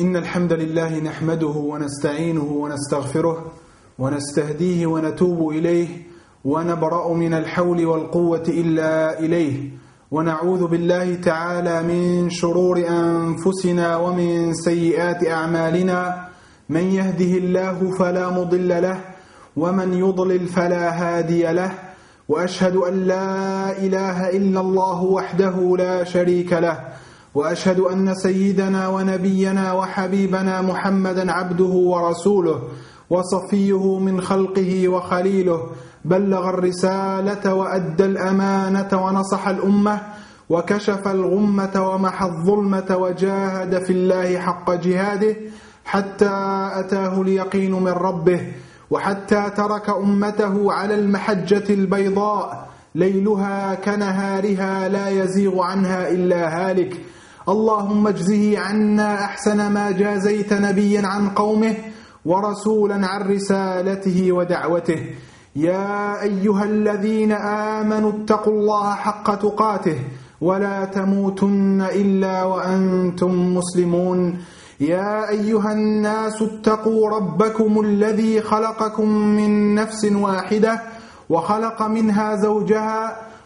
إن الحمد لله نحمده ونستعينه ونستغفره ونستهديه ونتوب إليه ونبرأ من الحول والقوة إلا إليه ونعوذ بالله تعالى من شرور أنفسنا ومن سيئات أعمالنا من يهده الله فلا مضل له ومن يضلل فلا هادي له وأشهد أن لا إله إلا الله وحده لا شريك له وأشهد أن سيدنا ونبينا وحبيبنا محمدا عبده ورسوله وصفيه من خلقه وخليله بلغ الرسالة وأدى الأمانة ونصح الأمة وكشف الغمة ومحى الظلمة وجاهد في الله حق جهاده حتى أتاه اليقين من ربه وحتى ترك أمته على المحجة البيضاء ليلها كنهارها لا يزيغ عنها إلا هالك. اللهم اجزه عنا أحسن ما جازيت نبيا عن قومه ورسولا عن رسالته ودعوته. يا أيها الذين آمنوا اتقوا الله حق تقاته ولا تموتن إلا وأنتم مسلمون. يا أيها الناس اتقوا ربكم الذي خلقكم من نفس واحدة وخلق منها زوجها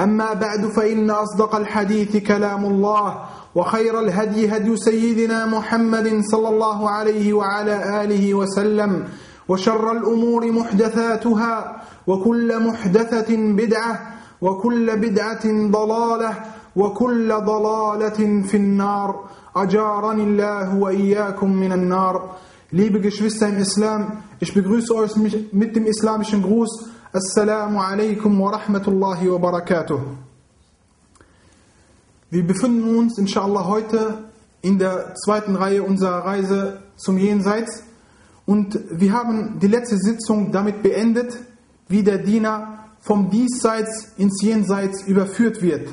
أما بعد فإن أصدق الحديث كلام الله وخير الهدي هدي سيدنا محمد صلى الله عليه وعلى آله وسلم وشر الأمور محدثاتها وكل محدثة بدعة وكل بدعة ضلالة وكل ضلالة في النار. أجارني الله وإياكم من النار. Liebe Geschwister im Islam, ich begrüße euch mit dem islamischen Gruß. Assalamu alaikum wa rahmatullahi wa barakatuh. Wir befinden uns inshallah heute in der zweiten Reihe unserer Reise zum Jenseits und wir haben die letzte Sitzung damit beendet, wie der Diener vom Diesseits ins Jenseits überführt wird.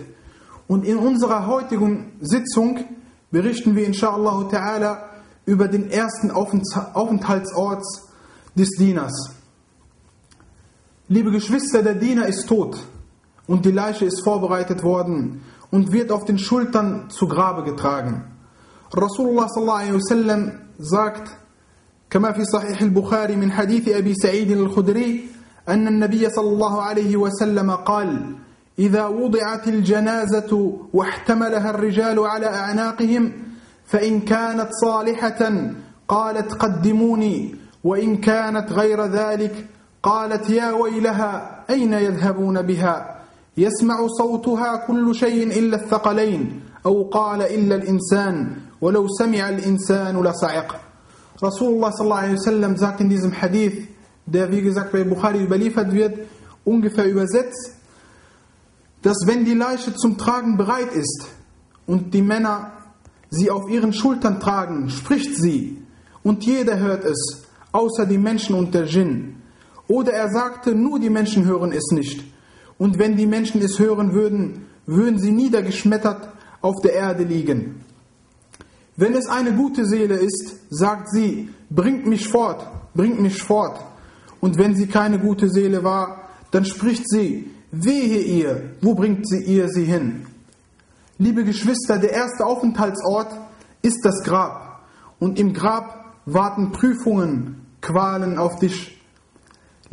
Und in unserer heutigen Sitzung berichten wir inshallah ta'ala über den ersten Aufenthaltsort des Dieners. Liebe Geschwister, der Diener ist tot und die Leiche ist vorbereitet worden und wird auf den Schultern zu Grabe getragen. Rasulullah sallallahu alaihi wasallam sagt, كما في صحيح البخاري من حديث أبي سعيد الخدري أن النبي صلى الله عليه وسلم قال إذا وضعت الجنازة واحتملها الرجال على أعناقهم فإن كانت صالحة قالت قدموني وإن كانت غير ذلك قالت يا ويلها أين يذهبون بها يسمع صوتها كل شيء إلا الثقلين أو قال إلا الإنسان ولو سمع الإنسان لصعق Rasulullah sallallahu alaihi wasallam sagt in diesem Hadith, der wie gesagt bei Bukhari überliefert wird, ungefähr übersetzt, dass wenn die Leiche zum Tragen bereit ist und die Männer sie auf ihren Schultern tragen, spricht sie und jeder hört es, außer die Menschen und der Djinn. Oder er sagte, nur die Menschen hören es nicht. Und wenn die Menschen es hören würden, würden sie niedergeschmettert auf der Erde liegen. Wenn es eine gute Seele ist, sagt sie, bringt mich fort, bringt mich fort. Und wenn sie keine gute Seele war, dann spricht sie, wehe ihr, wo bringt sie ihr sie hin? Liebe Geschwister, der erste Aufenthaltsort ist das Grab. Und im Grab warten Prüfungen, Qualen auf dich.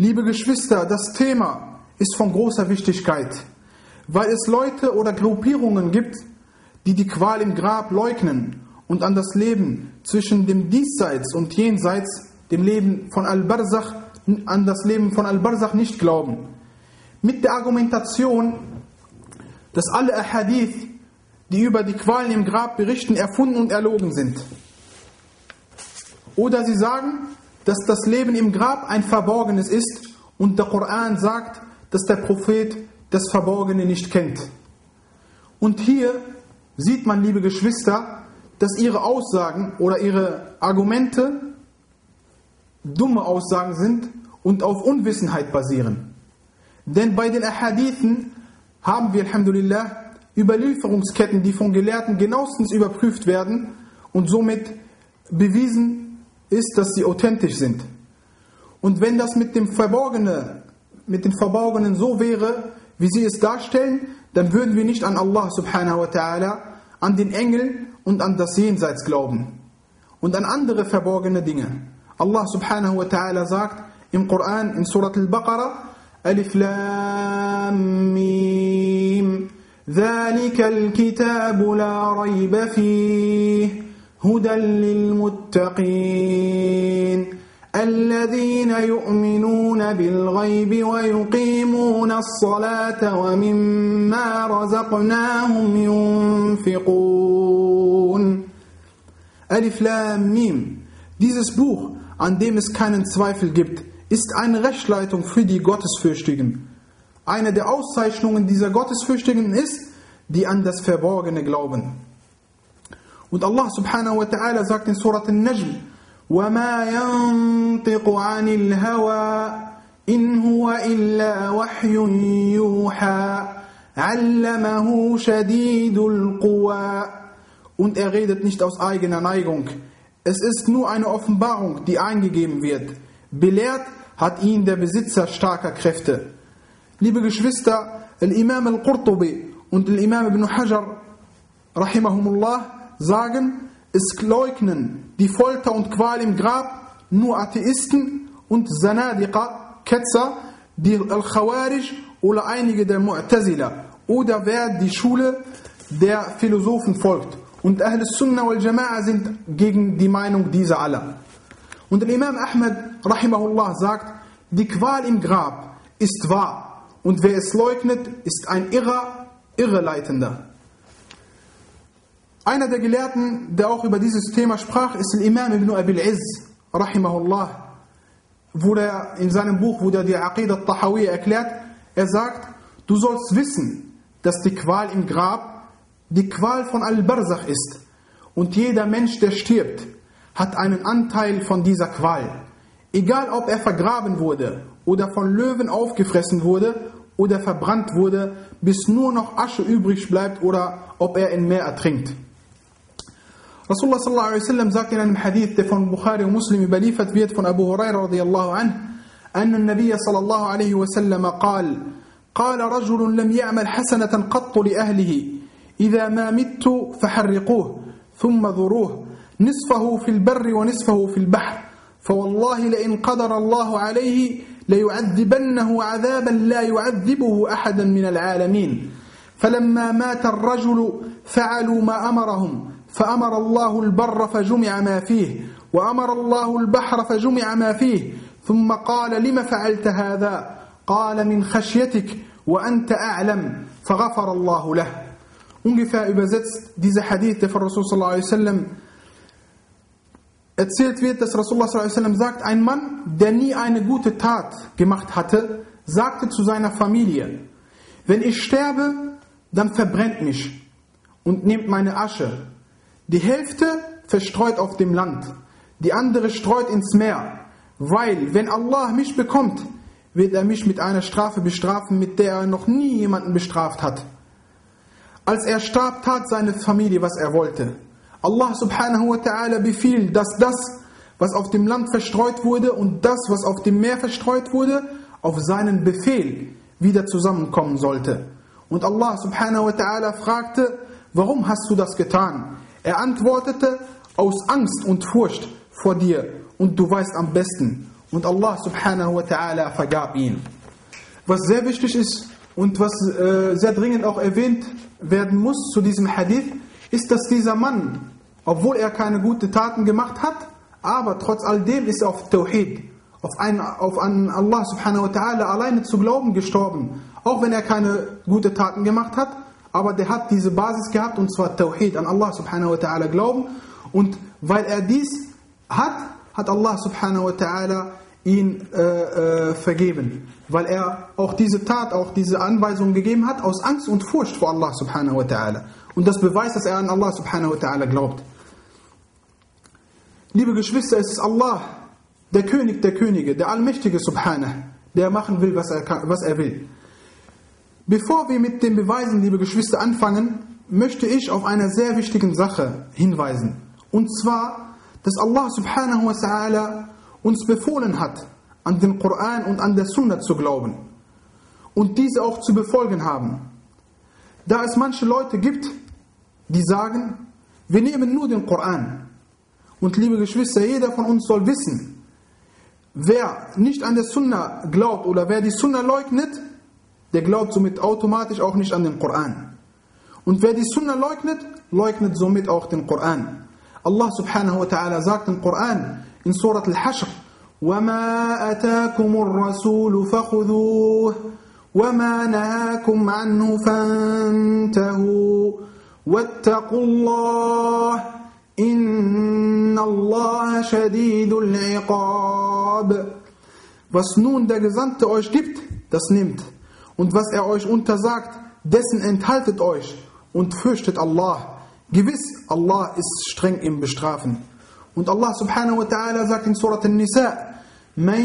Liebe Geschwister, das Thema ist von großer Wichtigkeit, weil es Leute oder Gruppierungen gibt, die die Qual im Grab leugnen und an das Leben zwischen dem Diesseits und Jenseits, dem Leben von Al-Barzach, an das Leben von Al-Barzach nicht glauben. Mit der Argumentation, dass alle Ahadith, die über die Qualen im Grab berichten, erfunden und erlogen sind. Oder sie sagen, dass das Leben im Grab ein Verborgenes ist und der Koran sagt, dass der Prophet das Verborgene nicht kennt. Und hier sieht man, liebe Geschwister, dass ihre Aussagen oder ihre Argumente dumme Aussagen sind und auf Unwissenheit basieren. Denn bei den Ahadithen haben wir, Alhamdulillah, Überlieferungsketten, die von Gelehrten genauestens überprüft werden und somit bewiesen ist, dass sie authentisch sind. Und wenn das mit dem Verborgenen, mit dem Verborgenen so wäre, wie sie es darstellen, dann würden wir nicht an Allah subhanahu wa ta'ala, an den Engel und an das Jenseits glauben. Und an andere verborgene Dinge. Allah subhanahu wa ta'ala sagt im Koran in Surat al-Baqarah, Alif Lam Mim, ذلك الكتاب لا ريب فيه هدى للمتقين الذين يؤمنون بالغيب ويقيمون الصلاة ومما رزقناهم ينفقون ألف لام ميم Dieses Buch, an dem es keinen Zweifel gibt, ist eine Rechtsleitung für die Gottesfürchtigen. Eine der Auszeichnungen dieser Gottesfürchtigen ist, die an das Verborgene glauben. Und Allah subhanahu wa ta'ala sagt in Surat Al-Najm, وَمَا يَنطِقُ عَنِ الْهَوَىٰ إِنْ هُوَ إِلَّا وَحْيٌ يُوحَىٰ عَلَّمَهُ شَدِيدُ الْقُوَىٰ Und er redet nicht aus eigener Neigung. Es ist nur eine Offenbarung, die eingegeben wird. Belehrt hat ihn der Besitzer starker Kräfte. Liebe Geschwister, Al-Imam Al-Qurtubi und Al-Imam Ibn Hajar, rahimahumullah, sagen, es leugnen die Folter und Qual im Grab nur Atheisten und Zanadiqa, Ketzer, die Al-Khawarij oder einige der Mu'tazila oder wer die Schule der Philosophen folgt. Und Ahl Sunnah wal Jama'a sind gegen die Meinung dieser aller. Und Imam Ahmed, rahimahullah, sagt, die Qual im Grab ist wahr und wer es leugnet, ist ein Irrer, Irreleitender. Einer der Gelehrten, der auch über dieses Thema sprach, ist der Imam ibn Abil Izz, rahimahullah, wo er in seinem Buch, wo er die Aqidah Tahawiyya erklärt, er sagt, du sollst wissen, dass die Qual im Grab die Qual von Al-Barzach ist. Und jeder Mensch, der stirbt, hat einen Anteil von dieser Qual. Egal, ob er vergraben wurde oder von Löwen aufgefressen wurde oder verbrannt wurde, bis nur noch Asche übrig bleibt oder ob er im Meer ertrinkt. Sallallahu alaihi wasallam sagt in einem Hadith, der von Bukhari und Muslim überliefert wird, von Abu Huraira radiallahu anh, أن النبي صلى الله عليه وسلم قال قال رجل لم يعمل حسنة قط لأهله إذا ما مت فحرقوه ثم ذروه نصفه في البر ونصفه في البحر فوالله لئن قدر الله عليه ليعذبنه عذابا لا يعذبه أحدا من العالمين. فلما مات الرجل فعلوا ما أمرهم فأمر الله البر فجمع ما فيه وأمر الله البحر فجمع ما فيه ثم قال لم فعلت هذا قال من خشيتك وأنت أعلم فغفر الله له Ungefähr übersetzt dieser Hadith, der von Rasul sallallahu erzählt wird, dass Rasulullah sallam sagt, ein Mann, der nie eine gute Tat gemacht hatte, sagte zu seiner Familie, wenn ich sterbe, dann verbrennt mich und nehmt meine Asche. Die Hälfte verstreut auf dem Land, die andere streut ins Meer, weil wenn Allah mich bekommt, wird er mich mit einer Strafe bestrafen, mit der er noch nie jemanden bestraft hat. Als er starb, tat seine Familie, was er wollte. Allah subhanahu wa ta'ala befiehlt, dass das, was auf dem Land verstreut wurde und das, was auf dem Meer verstreut wurde, auf seinen Befehl wieder zusammenkommen sollte. Und Allah subhanahu wa ta'ala fragte, warum hast du das getan? Er antwortete, aus Angst und Furcht vor dir und du weißt am besten. Und Allah subhanahu wa ta'ala vergab ihn. Was sehr wichtig ist und was äh, sehr dringend auch erwähnt werden muss zu diesem Hadith, ist, dass dieser Mann, obwohl er keine guten Taten gemacht hat, aber trotz all dem ist er auf Tawhid, auf, einen, auf einen Allah subhanahu wa ta'ala alleine zu glauben gestorben. Auch wenn er keine guten Taten gemacht hat, aber der hat diese Basis gehabt und zwar Tawhid, an Allah subhanahu wa ta'ala glauben. Und weil er dies hat, hat Allah subhanahu wa ta'ala ihn äh, äh, vergeben. Weil er auch diese Tat, auch diese Anweisung gegeben hat, aus Angst und Furcht vor Allah subhanahu wa ta'ala. Und das beweist, dass er an Allah subhanahu wa ta'ala glaubt. Liebe Geschwister, es ist Allah, der König der Könige, der Allmächtige Subhanah, der machen will, was er, kann, was er will. Bevor wir mit den Beweisen, liebe Geschwister, anfangen, möchte ich auf eine sehr wichtige Sache hinweisen. Und zwar, dass Allah subhanahu wa ta'ala uns befohlen hat, an den Koran und an der Sunna zu glauben und diese auch zu befolgen haben. Da es manche Leute gibt, die sagen, wir nehmen nur den Koran. Und liebe Geschwister, jeder von uns soll wissen, wer nicht an der Sunna glaubt oder wer die Sunna leugnet, der glaubt somit automatisch auch nicht an den Koran. Und wer die Sunna leugnet, leugnet somit auch den Koran. Allah subhanahu wa ta'ala sagt im Koran in Surat al-Hashr, وَمَا أَتَاكُمُ الرَّسُولُ فَخُذُوهُ وَمَا نَهَاكُمْ عَنْهُ فَانْتَهُوا وَاتَّقُوا اللَّهِ إِنَّ اللَّهَ شَدِيدُ الْعِقَابِ Was nun der Gesandte euch gibt, das nimmt. Und was er euch untersagt, dessen enthaltet euch und fürchtet Allah. Gewiss, Allah ist streng im Bestrafen. Und Allah subhanahu wa ta'ala sagt in Surat An-Nisa, من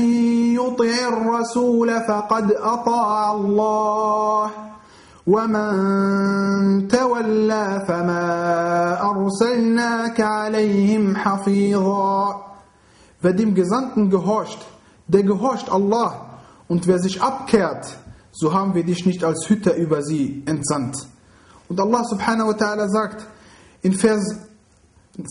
يطع الرسول فقد أطاع الله ومن تولى فما أرسلناك عليهم حفيظا Wer dem Gesandten gehorcht, der gehorcht Allah. Und wer sich abkehrt, so haben wir dich nicht als Hüter über sie entsandt. Und Allah subhanahu wa ta'ala sagt in Vers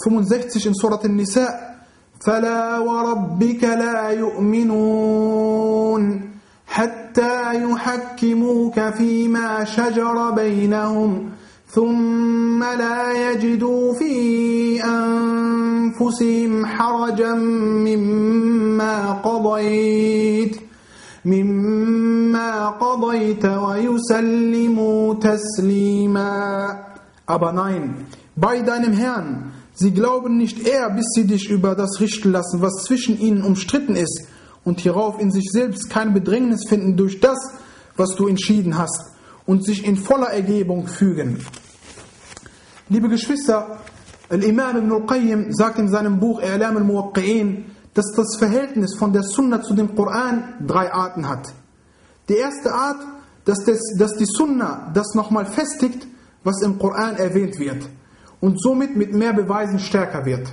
65 in Surat An-Nisa, فَلَا وَرَبِّكَ لَا يُؤْمِنُونَ حَتَّى يُحَكِّمُوكَ فِيمَا شَجَرَ بَيْنَهُمْ ثُمَّ لَا يَجِدُوا فِي أَنفُسِهِمْ حَرَجًا مِّمَّا قَضَيْتَ مما قضيت ويسلموا تسليما Aber nein, bei deinem Herrn, sie glauben nicht eher, bis sie dich über das richten lassen, was zwischen ihnen umstritten ist, und hierauf in sich selbst kein Bedrängnis finden durch das, was du entschieden hast, und sich in voller Ergebung fügen. Liebe Geschwister, Al-Imam ibn al-Qayyim sagt in seinem Buch I'lam al-Muwaqqi'in, dass das Verhältnis von der Sunna zu dem Koran drei Arten hat. Die erste Art, dass, das, dass die Sunna das nochmal festigt, was im Koran erwähnt wird und somit mit mehr Beweisen stärker wird.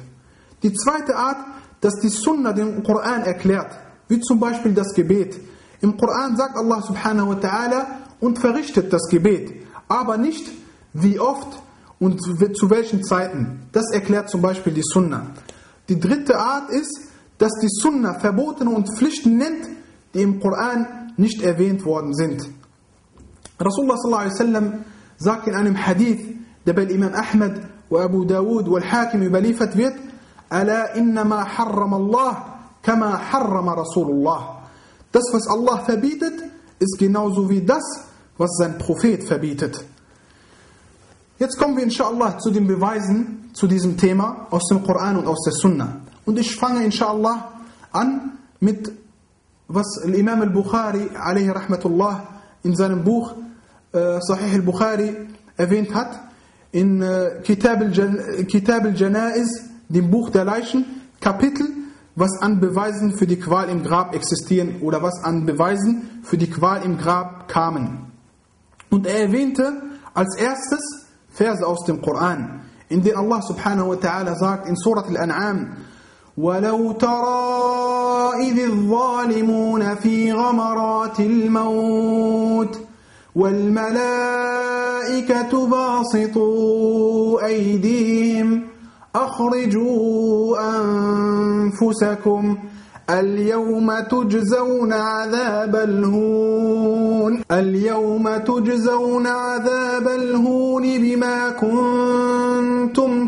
Die zweite Art, dass die Sunna den Koran erklärt, wie zum Beispiel das Gebet. Im Koran sagt Allah subhanahu wa ta'ala und verrichtet das Gebet, aber nicht wie oft und zu welchen Zeiten. Das erklärt zum Beispiel die Sunna. Die dritte Art ist, dass die Sunna Verbotene und Pflichten nennt, die im Koran nicht erwähnt worden sind. Rasulullah sagt in einem Hadith, der bei Imam Ahmed und Abu Dawud und Hakim überliefert wird, Ala innama harram Allah kama harrama Rasulullah. Das, was Allah verbietet, ist genauso wie das, was sein Prophet verbietet. Jetzt kommen wir inshallah zu den Beweisen zu diesem Thema aus dem Koran und aus der Sunna. Und ich fange inshallah an mit, was Imam al-Bukhari rahmatullah in seinem Buch äh, Sahih al-Bukhari erwähnt hat, in äh, Kitab al-Janaiz, dem Buch der Leichen, Kapitel, was an Beweisen für die Qual im Grab existieren oder was an Beweisen für die Qual im Grab kamen. Und er erwähnte als erstes Verse aus dem Koran, in denen Allah subhanahu wa ta'ala sagt in Surat al-An'am, ولو ترى إذ الظالمون في غمرات الموت والملائكة باسطوا أيديهم أخرجوا أنفسكم اليوم تجزون عذاب الهون اليوم تجزون عذاب الهون بما كنتم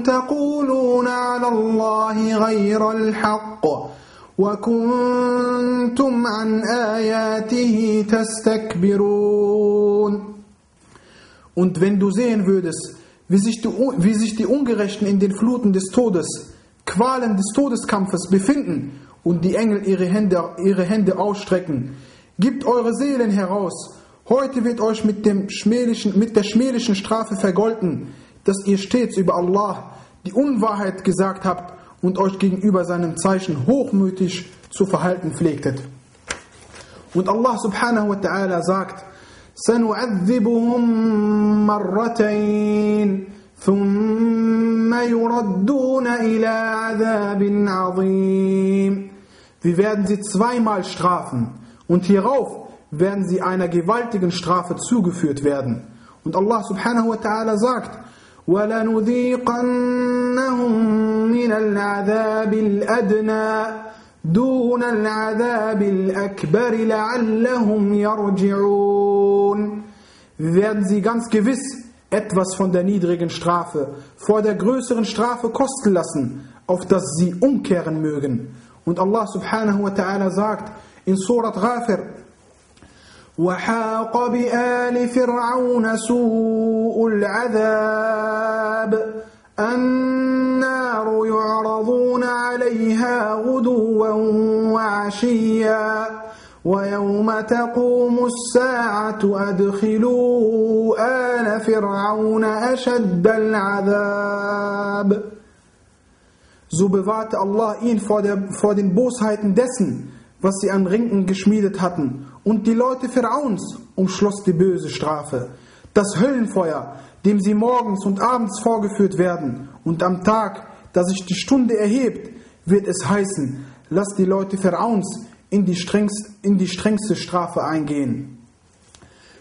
تقولون على الله غير الحق وكنتم عن آياته تستكبرون Und wenn du sehen würdest, wie sich, die, wie sich die Ungerechten in den Fluten des Todes, Qualen des Todeskampfes befinden und die Engel ihre Hände, ihre Hände ausstrecken. Gebt eure Seelen heraus. Heute wird euch mit, dem schmählichen, mit der schmählichen Strafe vergolten, dass ihr stets über Allah die Unwahrheit gesagt habt und euch gegenüber seinem Zeichen hochmütig zu verhalten pflegtet. Und Allah subhanahu wa ta'ala sagt, سنعذبهم مرتين ثم يردون إلى عذاب عظيم Wir werden sie zweimal strafen und hierauf werden sie einer gewaltigen Strafe zugeführt werden. Und Allah subhanahu wa ta'ala sagt, وَلَنُذِيقَنَّهُمْ مِنَ الْعَذَابِ الْأَدْنَى دون العذاب الأكبر لعلهم يرجعون Wir werden sie ganz gewiss etwas von der niedrigen Strafe vor der größeren Strafe kosten lassen, auf dass sie umkehren mögen. Und Allah subhanahu wa ta'ala sagt in Surat Ghafir, وحاق بآل فرعون سوء العذاب النار يعرضون عليها غدوا وعشيا ويوم تقوم الساعة أدخلوا آل فرعون أشد العذاب So bewahrte Allah ihn vor, der, vor den Bosheiten dessen, was sie an Rinken geschmiedet hatten. Und die Leute Pharaons umschloss die böse Strafe. Das Höllenfeuer, dem sie morgens und abends vorgeführt werden, und am Tag, da sich die Stunde erhebt, wird es heißen, lass die Leute Pharaons in die, strengst, in die strengste Strafe eingehen.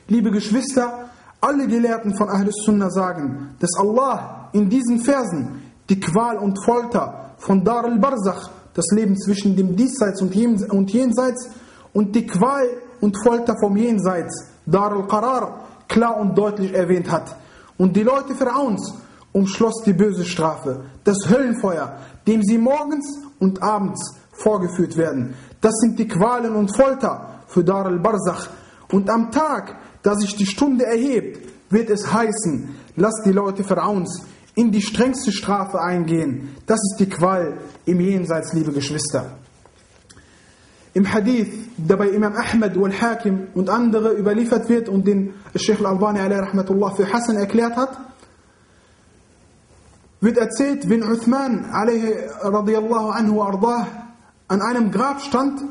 Liebe Geschwister, alle Gelehrten von Ahlus Sunnah sagen, dass Allah in diesen Versen die Qual und Folter von Dar al-Barzach, das Leben zwischen dem Diesseits und Jenseits, und die Qual und Folter vom Jenseits, Dar al-Qarar, klar und deutlich erwähnt hat. Und die Leute Pharaons umschloss die böse Strafe, das Höllenfeuer, dem sie morgens und abends vorgeführt werden. Das sind die Qualen und Folter für Dar al-Barzach. Und am Tag, da sich die Stunde erhebt, wird es heißen, lass die Leute Pharaons in die strengste Strafe eingehen. Das ist die Qual im Jenseits, liebe Geschwister. Im Hadith, der bei Imam Ahmed wal Hakim und andere überliefert wird und den Sheikh al-Albani für Hassan erklärt hat, wird erzählt, wenn Uthman anhu ardah an einem Grab stand,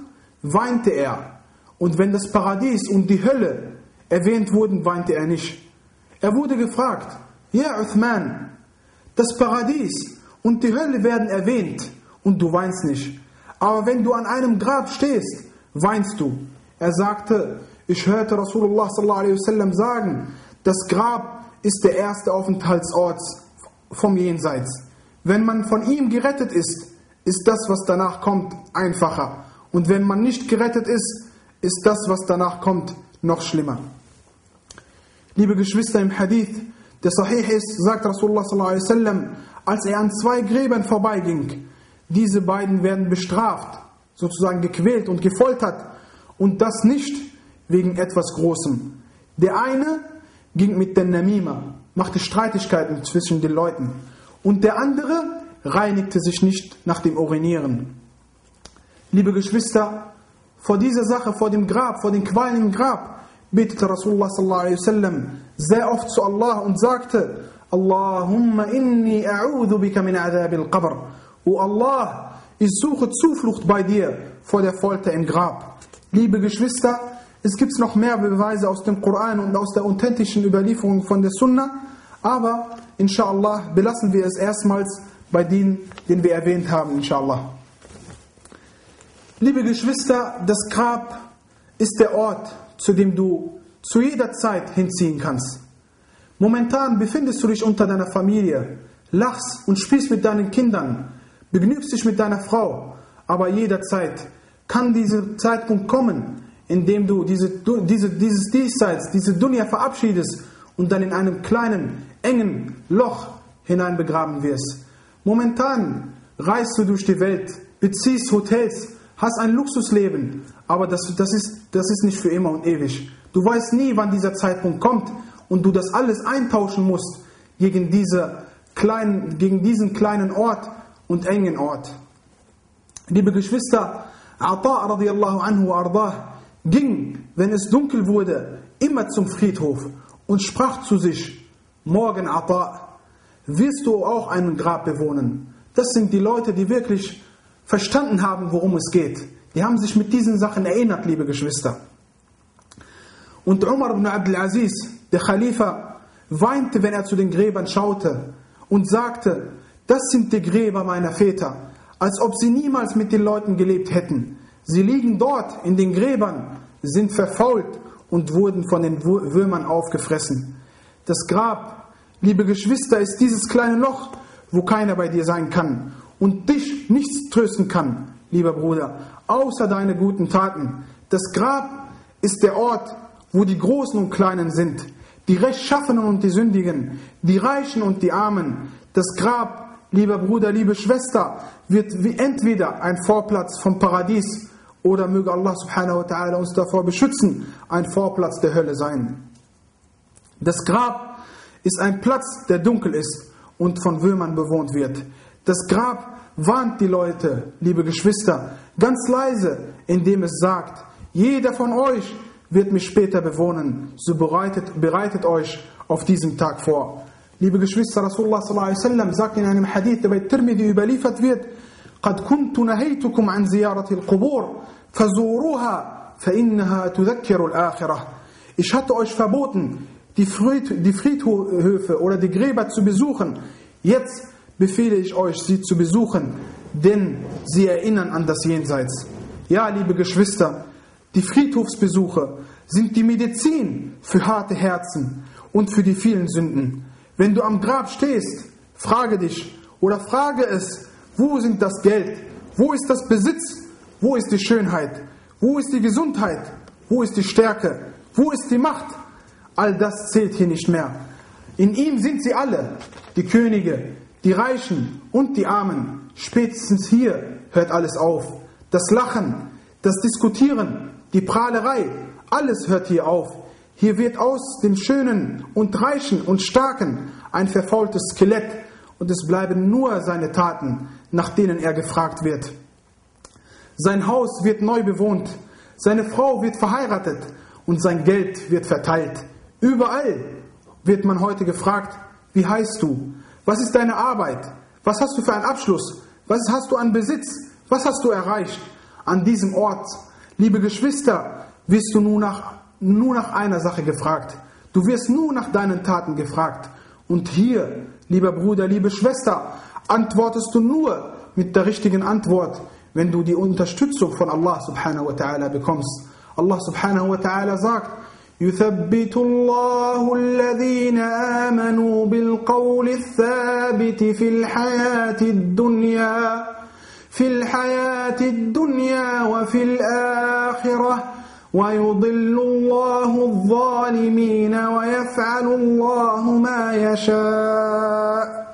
weinte er. Und wenn das Paradies und die Hölle erwähnt wurden, weinte er nicht. Er wurde gefragt, ja Uthman, das Paradies und die Hölle werden erwähnt und du weinst nicht. Aber wenn du an einem Grab stehst, weinst du. Er sagte, ich hörte Rasulullah sallallahu sagen, das Grab ist der erste Aufenthaltsort vom Jenseits. Wenn man von ihm gerettet ist, ist das, was danach kommt, einfacher. Und wenn man nicht gerettet ist, ist das, was danach kommt, noch schlimmer. Liebe Geschwister im Hadith, der Sahih ist, sagt Rasulullah sallallahu als er an zwei Gräbern vorbeiging, diese beiden werden bestraft, sozusagen gequält und gefoltert und das nicht wegen etwas Großem. Der eine ging mit der Namima, machte Streitigkeiten zwischen den Leuten und der andere reinigte sich nicht nach dem Urinieren. Liebe Geschwister, vor dieser Sache, vor dem Grab, vor dem qualenden Grab, betete Rasulullah sallallahu alaihi wasallam sehr oft zu Allah und sagte: Allahumma inni a'udhu bika min adhab al-qabr. O Allah, ich suche Zuflucht bei dir vor der Folter im Grab. Liebe Geschwister, es gibt noch mehr Beweise aus dem Koran und aus der authentischen Überlieferung von der Sunna, aber inshallah belassen wir es erstmals bei denen, den wir erwähnt haben, inshallah. Liebe Geschwister, das Grab ist der Ort, zu dem du zu jeder Zeit hinziehen kannst. Momentan befindest du dich unter deiner Familie, lachst und spielst mit deinen Kindern, begnügst dich mit deiner Frau, aber jederzeit kann dieser Zeitpunkt kommen, in dem du diese, diese, dieses Diesseits, diese Dunya verabschiedest und dann in einem kleinen, engen Loch hinein begraben wirst. Momentan reist du durch die Welt, beziehst Hotels, hast ein Luxusleben, aber das, das, ist, das ist nicht für immer und ewig. Du weißt nie, wann dieser Zeitpunkt kommt und du das alles eintauschen musst gegen, diese kleinen, gegen diesen kleinen Ort, und engen Ort. Liebe Geschwister, Ata radiallahu anhu ardah ging, wenn es dunkel wurde, immer zum Friedhof und sprach zu sich, morgen Ata, wirst du auch ein Grab bewohnen. Das sind die Leute, die wirklich verstanden haben, worum es geht. Die haben sich mit diesen Sachen erinnert, liebe Geschwister. Und Umar ibn Abdul Aziz, der Khalifa, weinte, wenn er zu den Gräbern schaute und sagte, das sind die Gräber meiner Väter, als ob sie niemals mit den Leuten gelebt hätten. Sie liegen dort in den Gräbern, sind verfault und wurden von den Würmern aufgefressen. Das Grab, liebe Geschwister, ist dieses kleine Loch, wo keiner bei dir sein kann und dich nichts trösten kann, lieber Bruder, außer deine guten Taten. Das Grab ist der Ort, wo die Großen und Kleinen sind, die Rechtschaffenen und die Sündigen, die Reichen und die Armen. Das Grab, lieber Bruder, liebe Schwester, wird wie entweder ein Vorplatz vom Paradies oder möge Allah subhanahu wa ta'ala uns davor beschützen, ein Vorplatz der Hölle sein. Das Grab ist ein Platz, der dunkel ist und von Würmern bewohnt wird. Das Grab warnt die Leute, liebe Geschwister, ganz leise, indem es sagt, jeder von euch wird mich später bewohnen, so bereitet, bereitet euch auf diesen Tag vor. Liebe Geschwister, Rasulullah sallam, sagt in einem Hadith, der bei Tirmidhi überliefert wird, قد كنت نهيتكم عن زيارة القبور فزوروها فإنها تذكر الآخرة. Ich hatte euch verboten, die, Friedhöfe oder die Gräber zu besuchen. Jetzt befehle ich euch, sie zu besuchen, denn sie erinnern an das Jenseits. Ja, liebe Geschwister, die Friedhofsbesuche sind die Medizin für harte Herzen und für die vielen Sünden. Wenn du am Grab stehst, frage dich oder frage es, wo sind das Geld? Wo ist das Besitz? Wo ist die Schönheit? Wo ist die Gesundheit? Wo ist die Stärke? Wo ist die Macht? All das zählt hier nicht mehr. In ihm sind sie alle, die Könige, die Reichen und die Armen. Spätestens hier hört alles auf. Das Lachen, das Diskutieren, die Prahlerei, alles hört hier auf. Hier wird aus dem Schönen und Reichen und Starken ein verfaultes Skelett und es bleiben nur seine Taten, nach denen er gefragt wird. Sein Haus wird neu bewohnt, seine Frau wird verheiratet und sein Geld wird verteilt. Überall wird man heute gefragt, wie heißt du? Was ist deine Arbeit? Was hast du für einen Abschluss? Was hast du an Besitz? Was hast du erreicht? An diesem Ort, liebe Geschwister, wirst du nur nach, nur nach einer Sache gefragt. Du wirst nur nach deinen Taten gefragt. Und hier, lieber Bruder, liebe Schwester, antwortest du nur mit der richtigen Antwort, wenn du die Unterstützung von Allah subhanahu wa ta'ala bekommst. Allah subhanahu wa ta'ala sagt, يثبت الله الذين آمنوا بالقول الثابت في الحياة الدنيا في الحياة الدنيا وفي الآخرة ويضل الله الظالمين ويفعل الله ما يشاء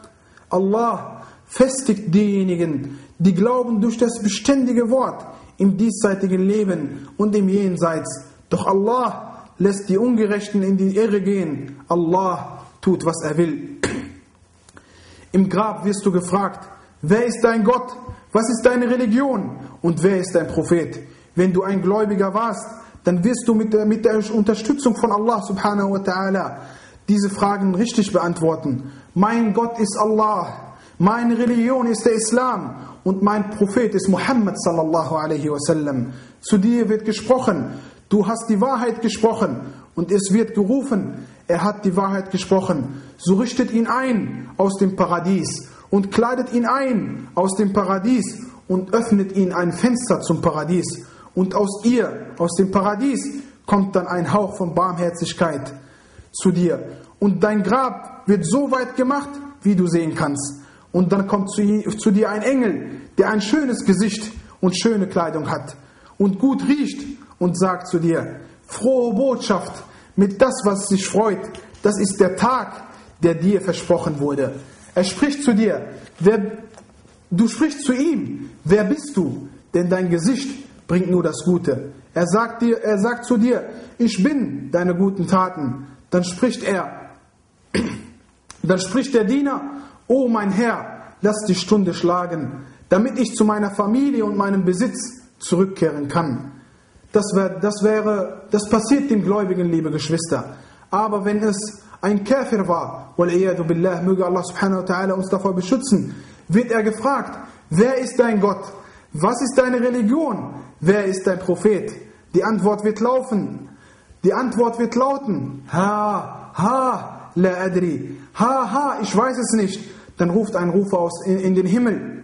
Allah festigt diejenigen, die glauben durch das beständige Wort im diesseitigen Leben und im Jenseits. Doch Allah lässt die Ungerechten in die Irre gehen. Allah tut, was er will. Im Grab wirst du gefragt, wer ist dein Gott? Was ist deine Religion? Und wer ist dein Prophet? Wenn du ein Gläubiger warst, dann wirst du mit der, mit der Unterstützung von Allah subhanahu wa ta'ala diese Fragen richtig beantworten. Mein Gott ist Allah, meine Religion ist der Islam und mein Prophet ist Muhammad sallallahu alaihi wasallam. Zu dir wird gesprochen, Du hast die Wahrheit gesprochen und es wird gerufen, er hat die Wahrheit gesprochen. So richtet ihn ein aus dem Paradies und kleidet ihn ein aus dem Paradies und öffnet ihn ein Fenster zum Paradies. Und aus ihr, aus dem Paradies, kommt dann ein Hauch von Barmherzigkeit zu dir. Und dein Grab wird so weit gemacht, wie du sehen kannst. Und dann kommt zu, zu dir ein Engel, der ein schönes Gesicht und schöne Kleidung hat und gut riecht und sagt zu dir, frohe Botschaft mit das, was dich freut, das ist der Tag, der dir versprochen wurde. Er spricht zu dir, wer, du sprichst zu ihm, wer bist du? Denn dein Gesicht bringt nur das Gute. Er sagt, dir, er sagt zu dir, ich bin deine guten Taten. Dann spricht er, dann spricht der Diener, O mein Herr, lass die Stunde schlagen, damit ich zu meiner Familie und meinem Besitz zurückkehren kann. Das, wär, das wäre, das passiert dem Gläubigen, liebe Geschwister. Aber wenn es ein Kafir war, billah, möge Allah subhanahu wa ta'ala uns davor beschützen, wird er gefragt, wer ist dein Gott? Was ist deine Religion? Wer ist dein Prophet? Die Antwort wird laufen. Die Antwort wird lauten. Ha, ha, la adri. Ha, ha, ich weiß es nicht. Dann ruft ein Rufer aus in, in den Himmel.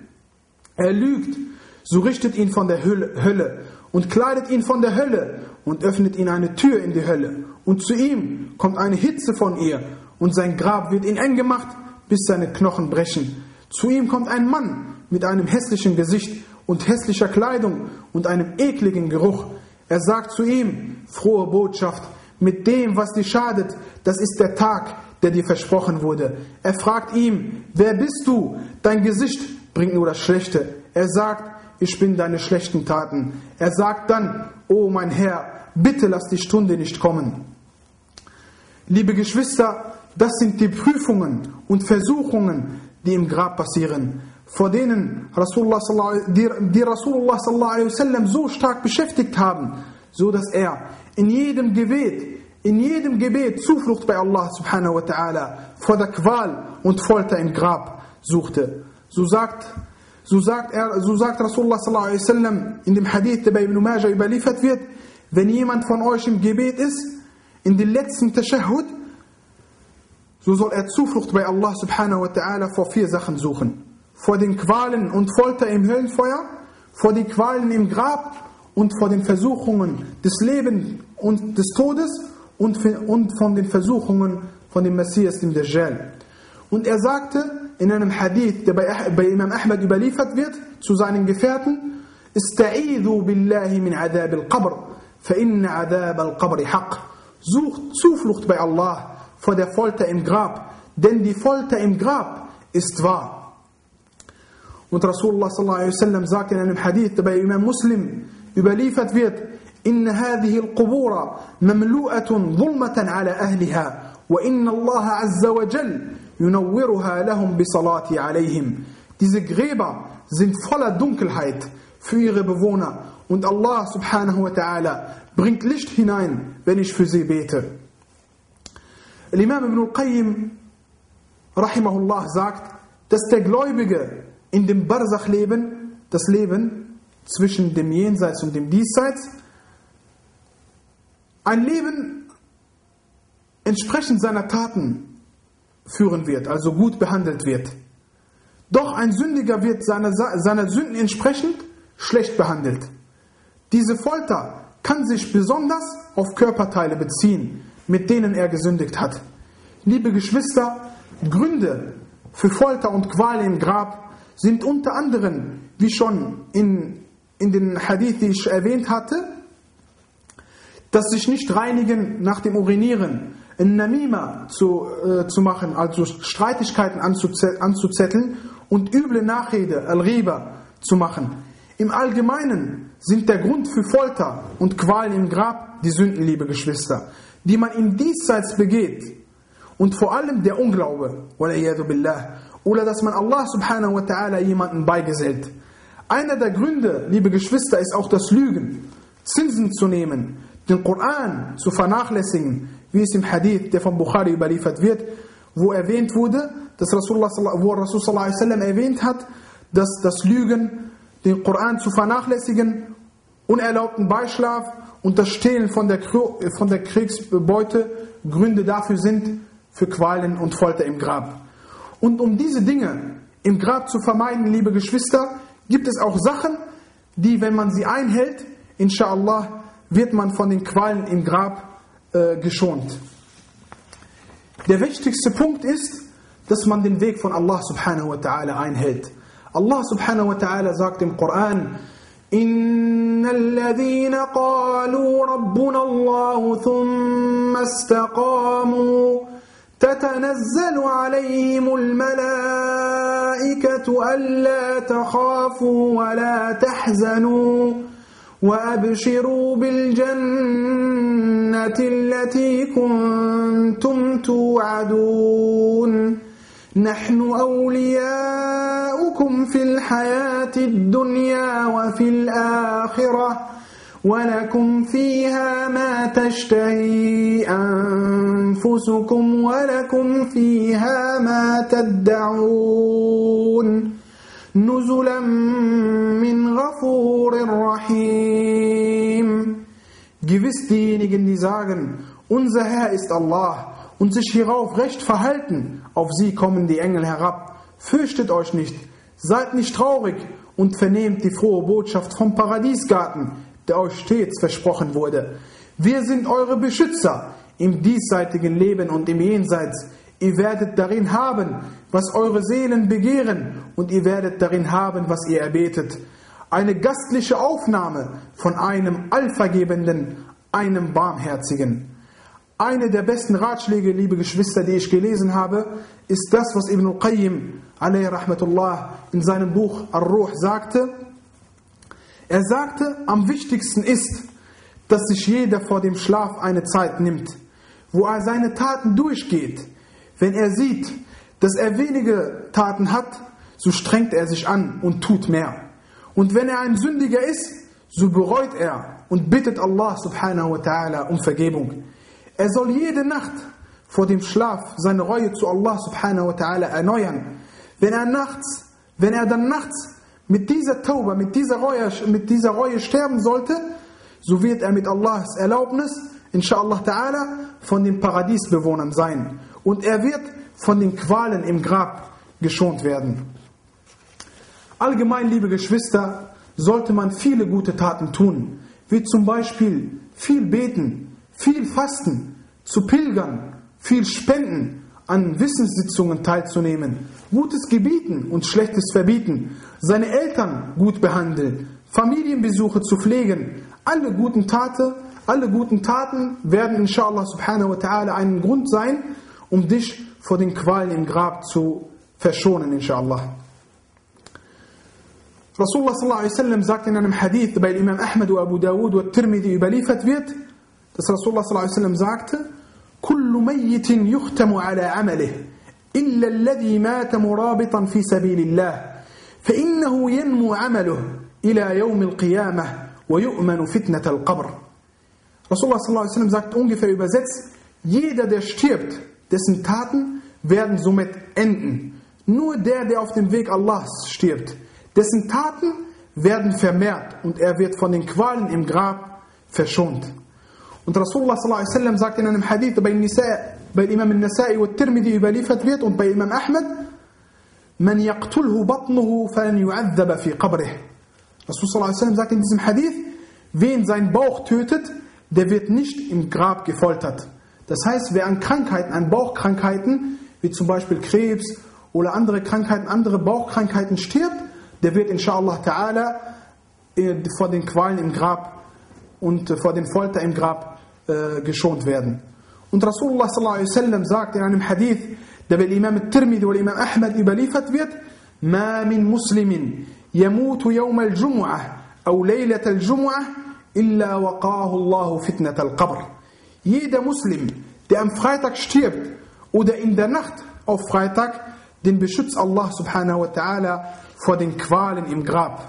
Er lügt. So richtet ihn von der Hölle, und kleidet ihn von der Hölle und öffnet ihn eine Tür in die Hölle. Und zu ihm kommt eine Hitze von ihr und sein Grab wird ihn eng gemacht, bis seine Knochen brechen. Zu ihm kommt ein Mann mit einem hässlichen Gesicht und hässlicher Kleidung und einem ekligen Geruch. Er sagt zu ihm, frohe Botschaft, mit dem, was dir schadet, das ist der Tag, der dir versprochen wurde. Er fragt ihm, wer bist du? Dein Gesicht bringt nur das Schlechte. Er sagt, ich bin deine schlechten Taten. Er sagt dann, oh mein Herr, bitte lass die Stunde nicht kommen. Liebe Geschwister, das sind die Prüfungen und Versuchungen, die im Grab passieren, vor denen Rasulullah, die, Rasulullah so stark beschäftigt haben, so dass er in jedem Gebet, in jedem Gebet Zuflucht bei Allah subhanahu wa ta'ala vor der Qual und Folter im Grab suchte. So sagt, so sagt, er, so sagt Rasulullah wasallam in dem Hadith, der bei Ibn Majah überliefert wird, wenn jemand von euch im Gebet ist, in den letzten Tashahhud, so soll er Zuflucht bei Allah subhanahu wa ta'ala vor vier Sachen suchen. Vor den Qualen und Folter im Höllenfeuer, vor den Qualen im Grab und vor den Versuchungen des Lebens und des Todes und von den Versuchungen von dem Messias, dem Dajjal. Und er sagte in einem Hadith, der bei, Imam Ahmad überliefert wird, zu seinen Gefährten, Ista'idhu billahi min adab al-qabr, fa inna adab al-qabr haq. Sucht Zuflucht bei Allah vor der Folter im Grab, denn die Folter im Grab ist wahr. Und Rasulullah sallallahu alaihi wasallam in einem Hadith, der bei Imam Muslim überliefert wird, إن هذه القبور مملوءة ظلمة على أهلها وإن الله عز وجل ينورها لهم بصلاتي عليهم Diese Gräber sind voller Dunkelheit für ihre Bewohner und Allah subhanahu wa ta'ala bringt Licht hinein, wenn ich für sie bete. Imam Ibn al-Qayyim rahimahullah sagt, dass der Gläubige in dem Barzach leben, das Leben zwischen dem Jenseits und dem Diesseits, ein Leben entsprechend seiner Taten führen wird, also gut behandelt wird. Doch ein Sündiger wird seiner, seiner Sünden entsprechend schlecht behandelt. Diese Folter kann sich besonders auf Körperteile beziehen, mit denen er gesündigt hat. Liebe Geschwister, Gründe für Folter und Qual im Grab sind unter anderem, wie schon in, in den Hadith, die ich erwähnt hatte, das sich nicht reinigen nach dem Urinieren, ein Namima zu, äh, zu machen, also Streitigkeiten anzuzetteln und üble Nachrede, Al-Riba, zu machen. Im Allgemeinen sind der Grund für Folter und Qualen im Grab die Sünden, liebe Geschwister die man im Diesseits begeht und vor allem der Unglaube, billah, oder dass man Allah subhanahu wa ta'ala jemanden beigesellt. Einer der Gründe, liebe Geschwister, ist auch das Lügen, Zinsen zu nehmen, den Koran zu vernachlässigen, wie es im Hadith, der von Bukhari überliefert wird, wo erwähnt wurde, dass Rasulullah, wo Rasul sallallahu alaihi wasallam erwähnt hat, dass das Lügen, den Koran zu vernachlässigen, unerlaubten Beischlaf und das Stehlen von der, von der Kriegsbeute Gründe dafür sind, für Qualen und Folter im Grab. Und um diese Dinge im Grab zu vermeiden, liebe Geschwister, gibt es auch Sachen, die, wenn man sie einhält, inshallah, wird man von den Qualen im Grab äh, geschont. Der wichtigste Punkt ist, dass man den Weg von Allah subhanahu wa ta'ala einhält. Allah subhanahu wa ta'ala sagt im Koran, إن الذين قالوا ربنا الله ثم استقاموا تتنزل عليهم الملائكة ألا تخافوا ولا تحزنوا وأبشروا بالجنة التي كنتم توعدون. نحن أولياؤكم في الحياة الدنيا وفي الآخرة. ولكم فيها ما تشتهي أنفسكم ولكم فيها ما تدعون نزلا من غفور رحيم Gewiss diejenigen, die sagen, unser Herr ist Allah und sich hierauf recht verhalten, auf sie kommen die Engel herab. Fürchtet euch nicht, seid nicht traurig und vernehmt die frohe Botschaft vom Paradiesgarten, der euch stets versprochen wurde. Wir sind eure Beschützer im diesseitigen Leben und im Jenseits. Ihr werdet darin haben, was eure Seelen begehren, und ihr werdet darin haben, was ihr erbetet. Eine gastliche Aufnahme von einem Allvergebenden, einem Barmherzigen. Eine der besten Ratschläge, liebe Geschwister, die ich gelesen habe, ist das, was Ibn rahmatullah, in seinem Buch Ar-Ruh sagte. Er sagte, am wichtigsten ist, dass sich jeder vor dem Schlaf eine Zeit nimmt, wo er seine Taten durchgeht. Wenn er sieht, dass er wenige Taten hat, so strengt er sich an und tut mehr. Und wenn er ein Sündiger ist, so bereut er und bittet Allah subhanahu wa ta'ala um Vergebung. Er soll jede Nacht vor dem Schlaf seine Reue zu Allah subhanahu wa ta'ala erneuern. Wenn er nachts, wenn er dann nachts mit dieser Tauba, mit dieser Reue, mit dieser Reue sterben sollte, so wird er mit Allahs Erlaubnis, inshallah ta'ala, von den Paradiesbewohnern sein. Und er wird von den Qualen im Grab geschont werden. Allgemein, liebe Geschwister, sollte man viele gute Taten tun, wie zum Beispiel viel beten, viel fasten, zu pilgern, viel spenden, an Wissenssitzungen teilzunehmen, Gutes gebieten und Schlechtes verbieten, seine Eltern gut behandeln, Familienbesuche zu pflegen, alle guten Taten, alle guten Taten werden inshallah subhanahu wa ta'ala einen Grund sein, um dich vor den Qualen im Grab zu verschonen, inshallah. Rasulullah sallallahu alaihi wasallam sagt in einem Hadith, bei Imam Ahmad und Abu Dawud und Tirmidhi überliefert wird, dass Rasulullah sallallahu alaihi wasallam sagte, كل ميت يختم على عمله إلا الذي مات مرابطا في سبيل الله فإنه ينمو عمله إلى يوم القيامة ويؤمن فتنة القبر Rasulullah sallallahu alaihi wasallam sagt ungefähr übersetzt, jeder, der stirbt, dessen Taten werden somit enden. Nur der, der auf dem Weg Allahs stirbt, dessen Taten werden vermehrt und er wird von den Qualen im Grab verschont. Und Rasulullah sallallahu alaihi wasallam sagt in einem Hadith bei, Nisa, bei Imam al-Nasai und Tirmidhi überliefert wird und bei Imam Ahmed, Man yaqtulhu batnuhu falan yu'adhaba fi qabrih. Rasul sallallahu alaihi sagt in diesem Hadith, wen sein Bauch tötet, der wird nicht im Grab gefoltert. Das heißt, wer an Krankheiten, an Bauchkrankheiten, wie zum Beispiel Krebs oder andere Krankheiten, andere Bauchkrankheiten stirbt, der wird inshallah ta'ala äh, vor den Qualen im Grab und vor den Folter im Grab äh, geschont werden. Und Rasulullah sallallahu alaihi wasallam sagt in einem Hadith, der bei Imam al-Tirmidhi und Imam Ahmad überliefert wird, ما من مسلم يموت يوم الجمعة أو ليلة الجمعة إلا وقاه الله فتنة القبر. Jeder Muslim, der am Freitag stirbt oder in der Nacht auf Freitag, den beschützt Allah subhanahu wa ta'ala vor den Qualen im Grab.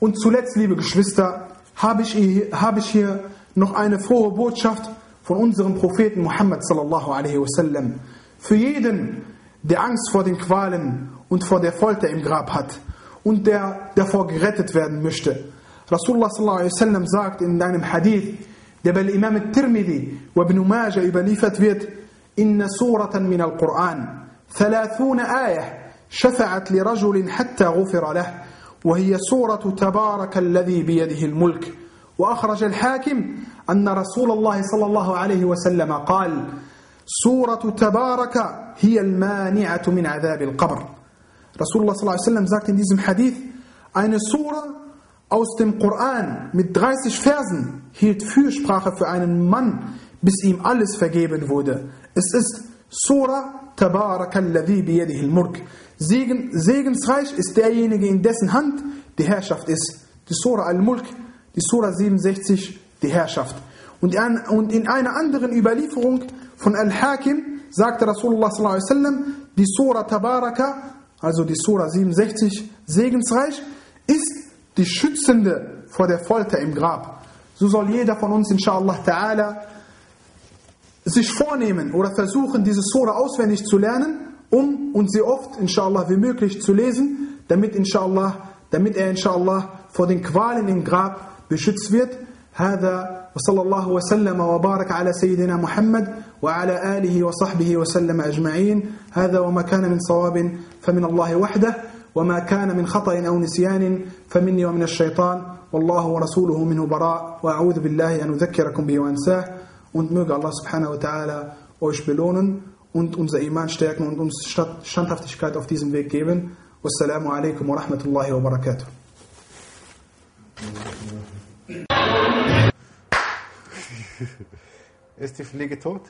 Und zuletzt, liebe Geschwister, habe ich, habe ich hier noch eine frohe Botschaft von unserem Propheten Muhammad sallallahu alaihi wasallam. Für jeden, der Angst vor den Qualen und vor der Folter im Grab hat und der davor gerettet werden möchte. Rasulullah sallallahu alaihi wasallam sagt in einem Hadith, der bei Imam al-Tirmidhi und Ibn Majah überliefert wird, إن سورة من القرآن ثلاثون آية شفعت لرجل حتى غفر له وهي سورة تبارك الذي بيده الملك وأخرج الحاكم أن رسول الله صلى الله عليه وسلم قال سورة تبارك هي المانعة من عذاب القبر رسول الله صلى الله عليه وسلم sagt in diesem Hadith eine Sura aus dem Koran mit 30 Versen hielt Fürsprache für einen Mann bis ihm alles vergeben wurde es ist Sura تبارك الذي بيده الملك Segen, segensreich ist derjenige in dessen Hand die Herrschaft ist die Sura Al-Mulk die Sura 67, die Herrschaft. Und in einer anderen Überlieferung von Al-Hakim sagte Rasulullah sallallahu alaihi wasallam, die Sura Tabaraka, also die Sura 67, segensreich, ist die schützende vor der Folter im Grab. So soll jeder von uns, inshallah ta'ala, sich vornehmen oder versuchen, diese Sura auswendig zu lernen, um und sie oft, inshallah, wie möglich zu lesen, damit, inshallah, damit er, inshallah, vor den Qualen im Grab beschützt wird. هذا وصلى الله وسلم وبارك على سيدنا محمد وعلى آله وصحبه وسلم أجمعين هذا وما كان من صواب فمن الله وحده وما كان من خطأ أو نسيان فمني ومن الشيطان والله ورسوله منه براء وأعوذ بالله أن أذكركم به وأنساه und möge Allah subhanahu wa ta'ala euch belohnen und unser Iman stärken und uns Standhaftigkeit auf diesem Weg geben. Alaikum wa rahmatullahi wa barakatuh. Ist die Fliege tot?